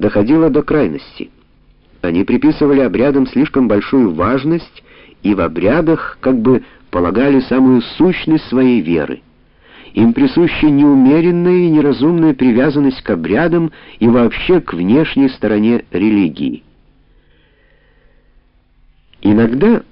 доходило до крайности. Они приписывали обрядам слишком большую важность и в обрядах как бы полагали самую сущность своей веры. Им присуща неумеренная и неразумная привязанность к обрядам и вообще к внешней стороне религии. Иногда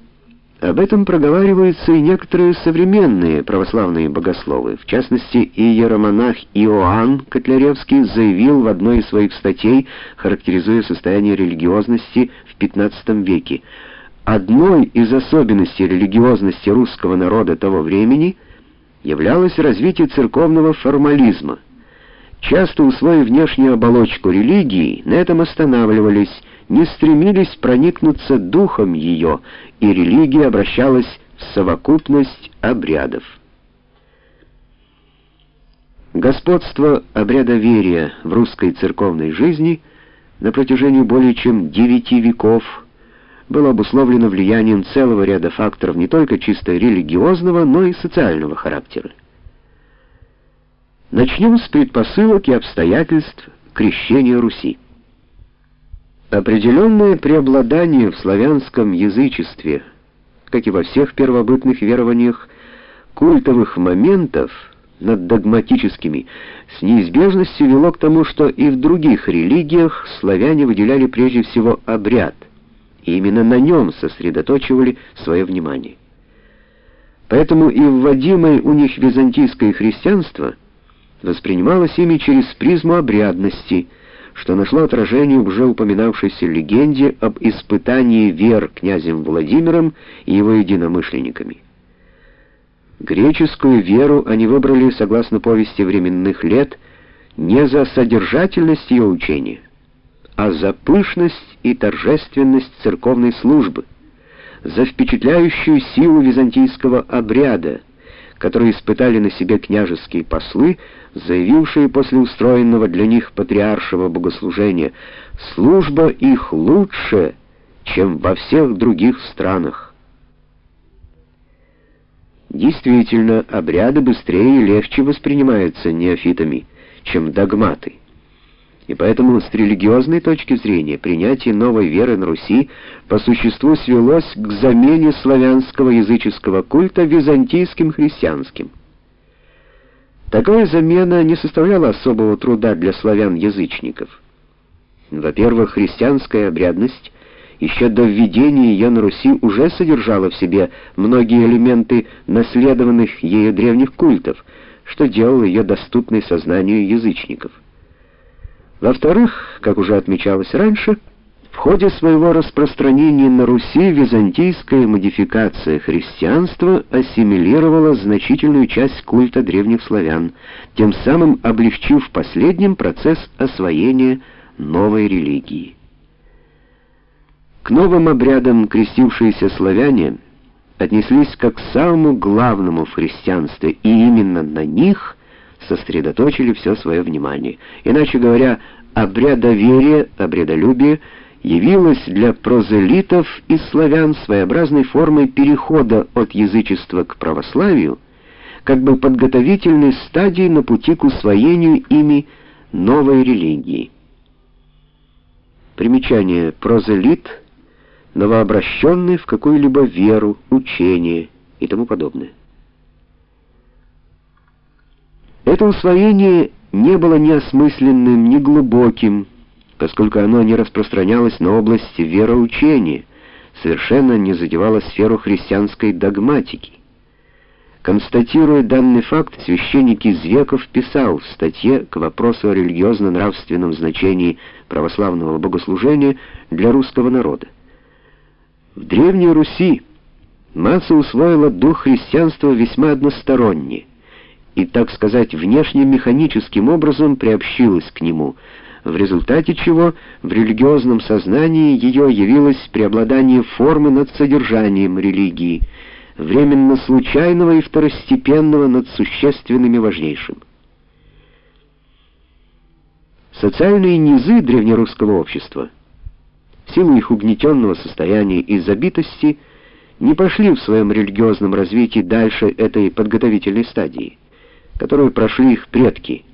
об этом проговариваются и некоторые современные православные богословы. В частности, иеромонах Иоанн Котляревский заявил в одной из своих статей, характеризуя состояние религиозности в XV веке, одной из особенностей религиозности русского народа того времени являлось развитие церковного формализма. Часто усвоив внешнюю оболочку религии, на этом останавливались, не стремились проникнуться духом ее, и религия обращалась в совокупность обрядов. Господство обрядоверия в русской церковной жизни на протяжении более чем девяти веков было обусловлено влиянием целого ряда факторов не только чисто религиозного, но и социального характера. Начнем с предпосылок и обстоятельств крещения Руси. Определенное преобладание в славянском язычестве, как и во всех первобытных верованиях, культовых моментов над догматическими с неизбежностью вело к тому, что и в других религиях славяне выделяли прежде всего обряд, и именно на нем сосредоточивали свое внимание. Поэтому и вводимое у них византийское христианство воспринималось ими через призму обрядности – что нашло отражение в уже упоминавшейся легенде об испытании вер князем Владимиром и его единомышленниками. Греческую веру они выбрали, согласно повести временных лет, не за содержательность ее учения, а за пышность и торжественность церковной службы, за впечатляющую силу византийского обряда, которые испытали на себе княжеские послы, заявившие после устроенного для них патриаршего богослужения, служба их лучше, чем во всех других странах. Действительно, обряды быстрее и легче воспринимаются неофитами, чем догматы. И поэтому с религиозной точки зрения принятие новой веры на Руси по существу свелось к замене славянского языческого культа византийским христианским. Такая замена не составляла особого труда для славян-язычников. Во-первых, христианская обрядность еще до введения ее на Руси уже содержала в себе многие элементы наследованных ею древних культов, что делало ее доступной сознанию язычников. Во-вторых, как уже отмечалось раньше, в ходе своего распространения на Руси византийская модификация христианства ассимилировала значительную часть культа древних славян, тем самым облегчив последним процесс освоения новой религии. К новым обрядам крестившиеся славяне отнеслись как к самому главному в христианстве, и именно на них сосредоточили все свое внимание. Иначе говоря, обрядоверие, обрядолюбие явилось для прозелитов и славян своеобразной формой перехода от язычества к православию, как бы подготовительной стадией на пути к усвоению ими новой религии. Примечание прозелит новообращенный в какую-либо веру, учение и тому подобное. Это усвоение не было ни осмысленным, ни глубоким, поскольку оно не распространялось на область вероучения, совершенно не задевало сферу христианской догматики. Констатируя данный факт, священник из веков писал в статье к вопросу о религиозно-нравственном значении православного богослужения для русского народа. В Древней Руси масса усвоила дух христианства весьма односторонне — и, так сказать, внешне-механическим образом приобщилась к нему, в результате чего в религиозном сознании ее явилось преобладание формы над содержанием религии, временно случайного и второстепенного над существенным и важнейшим. Социальные низы древнерусского общества, в силу их угнетенного состояния и забитости, не пошли в своем религиозном развитии дальше этой подготовительной стадии которую прошли их предки,